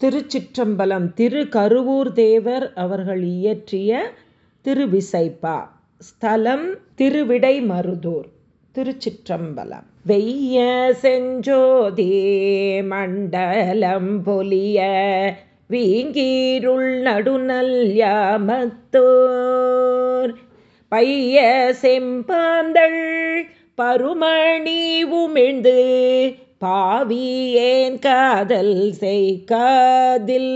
திருச்சிற்றம்பலம் திரு கருவூர் தேவர் அவர்கள் இயற்றிய திருவிசைப்பா. ஸ்தலம் திருவிடை மருதூர் திருச்சிற்றம்பலம். வெய்ய செஞ்சோதி மண்டலம் பொலிய வீங்கீருள் நடுநல் யாமத்தோர். பைய செம்பாந்தள் பருமணி உமிழ்ந்து பாவியேன் காதல் செய்காதில்.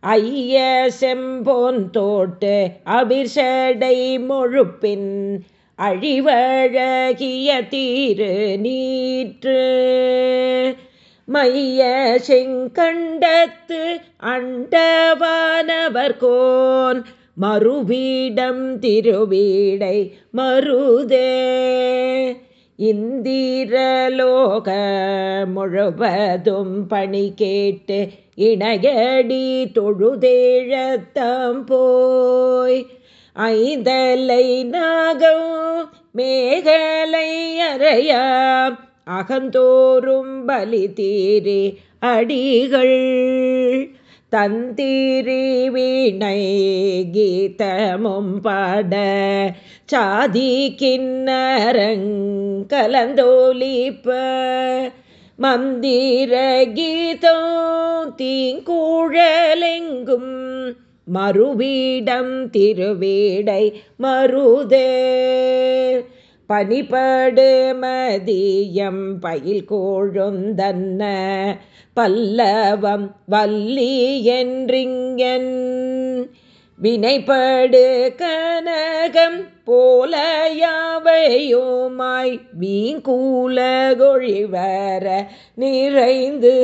ஐய செம்போன் தோட்டு அபிஷடை மொழுப்பின் அழிவழகிய தீரு நீற்று. மைய செங்கண்டத்து அண்டவானவர்கோன் மறுவீடம் திருவீடை மருதே இந்திரலோக முழுவதும் பணி கேட்டு இணையடி தொழுதேழத்தம் போய். ஐந்தலை நாகம் மேகலை அறையாம் அகந்தோறும் பலி தீரே அடிகள். தந்திரி வீணை கீதமும் பாட சாதி கிண்ணரங்கலந்தோலிப்ப மந்திர கீதோ தீங்கூழலெங்கும் மறுவீடம் திருவீடை மருதே பனிபடு மதியம் பயில் கோழுந்தன்ன பல்லவம் வல்லி என்றிங்கன். வினைப்படு கனகம் போல யாவையுமாய் வீங்கூலகொழிவர நிறைந்து.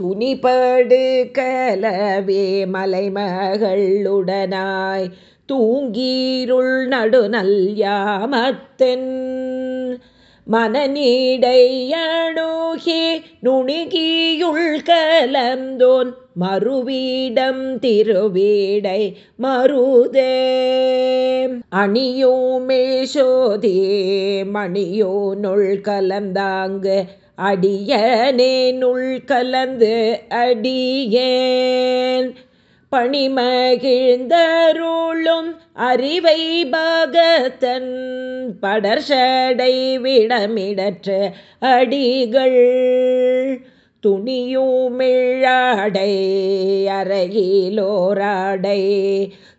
துணிப்படு கலவே மலைமகளுடனாய் தூங்கீருள் நடுநல் மனநீடையணுகி நுணுகியுள் கலந்தோன். மறுவீடம் திருவீடை மருதே அணியோமேஷோதே மணியோ நுள் கலந்தாங்கு. அடியனேனுள் கலந்து அடியேன். பணிமகிழ்ந்தருளும் அறிவை பாகத்தன் படர்ஷடை விடமிடற்ற அடிகள் துணியூமிழாடை அறையிலோராடை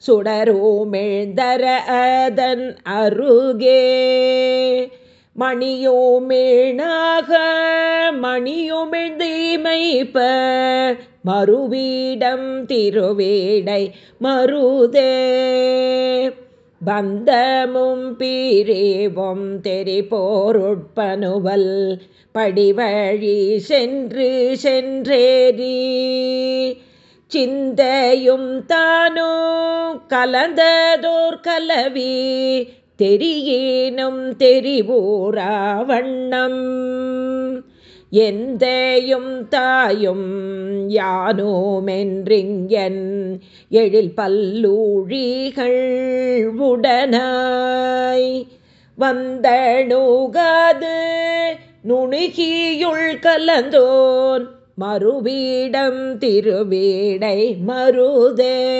சுடரூமிழ்ந்தர அதன் அருகே. மணியோமிழ்நாக மணியுமிழ்ந்தீமைப்ப மறுவீடம் திருவேடை மருதே. பந்தமும் பீரேவும் தெரிபோருட்பனுவல் படிவழி சென்று சென்றேரி சிந்தையும் தானோ கலந்ததோர் கலவி தெரியேனும் தெரிவோரா வண்ணம். எந்தேயும் தாயும் யானோமென்றிங்கன் எழில் பல்லூழிகள் உடனாய். வந்தணுகாது நுணுகியுள் கலந்தோன் மறுவீடம் திருவீடை மருதே.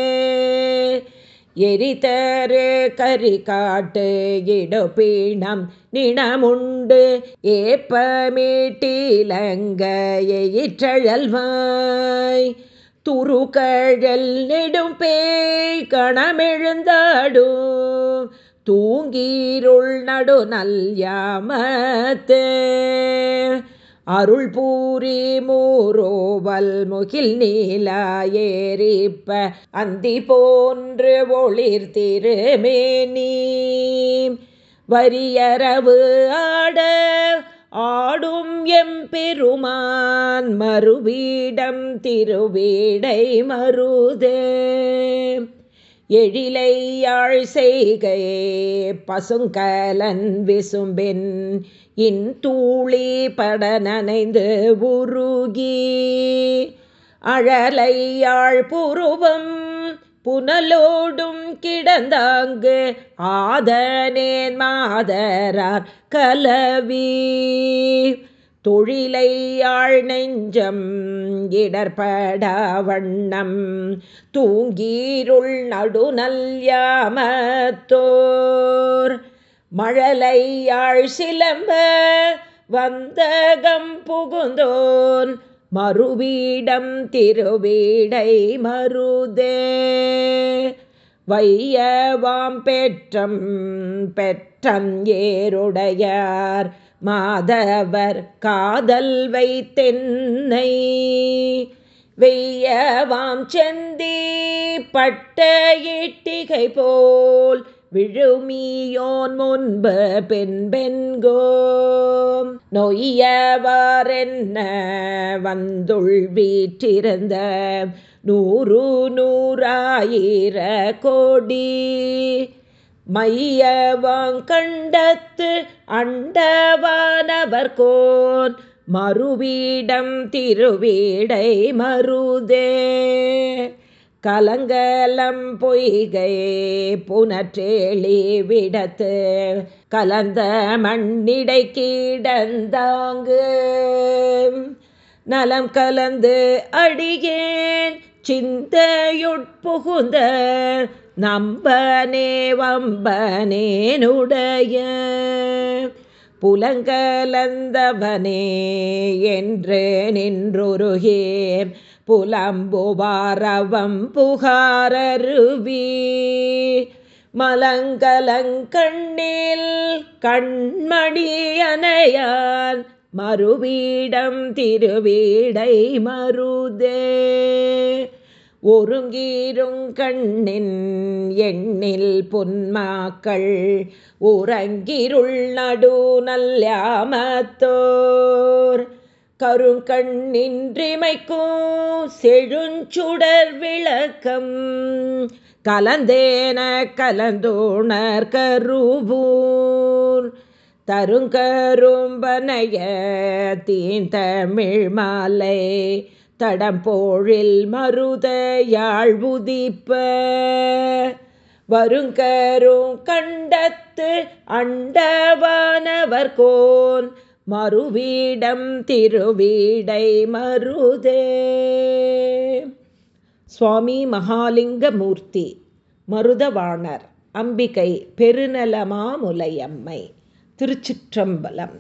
எரிதரு கரி காட்டு இடுபீணம் நினமுண்டு ஏப்பமீட்டிலங்கையிற்றழல்வாய் துருக்கழல் நெடும் பேய் கணமெழுந்தாடும். தூங்கீருள் நடு நல் யாமத்தே அருள் பூரி மூரோவல் முகில் நீலாயேரிப்ப அந்தி போன்று ஒளிர் திருமேனி. வரியரவு ஆட ஆடும் எம் பெருமான் மறுவீடம் திருவீடை மருதே. எழிலையாழ் செய்கையே பசுங்கலன் விசும்பின் இன் தூளி பட நனைந்து உருகி. அழலையாழ் புருவம் புனலோடும் கிடந்தாங்கு ஆதனேன் மாதரார் கலவி. தொழிலை நெஞ்சம் இடர்பட வண்ணம் தூங்கீருள் நடுநல்யாமத்தோர் மழலையாழ் சிலம்ப வந்தகம் புகுந்தோன் மறுவீடம் திருவீடை மருதே வையவாம் பெற்றம் பெற்றம் ஏருடையார் மாதவர் காதல் வைத்தென்னை. வெய்யவாம் செந்தி பட்ட இட்டிகை போல் விழுமியோன் முன்பு பெண் பெண்கோம். நொய்யவாரென்ன வந்துள் வீற்றிருந்த நூறு நூறாயிர கோடி. மையவாங்கண்டத்து அண்டவானவர் கோன். மறுவீடம் திருவீடை மருதே. கலங்கலம் பொய்கை புனற்றேளி விடத்து கலந்த மண்ணிடை கீடந்தாங்கு. நலம் கலந்து அடியேன் சிந்தையுட்புகுந்த நம்பனே வம்பனேனுடைய புலங்கலந்தவனே என்று நின்றுருகே புலம்புவாரவம் புகாரருவி. மலங்கலங்கண்ணில் கண்மணியனையான் மறுவீடம் திருவீடை மருதே. ஒருங்கீருங்கண்ணின் எண்ணில் பொன்மாக்கள் உறங்கிருள் நடு நல்லாமத்தோர் கருங்கண்ணின்றிமைக்கும் செழுஞ்சுடர் விளக்கம் கலந்தேன கலந்தோணர் கருவூர். தருங்கரும்பனைய தீந்தமிழ் மாலை தடம்போழில் மருத யாழ்வுதிப்ப வருங்கரும் கண்டத்து அண்டவானவர் கோன் மறுவீடம் திருவீடை மருதே. சுவாமி மகாலிங்கமூர்த்தி மருதவாணர் அம்பிகை பெருநலமாமுலையம்மை திருச்சிற்றம்பலம்.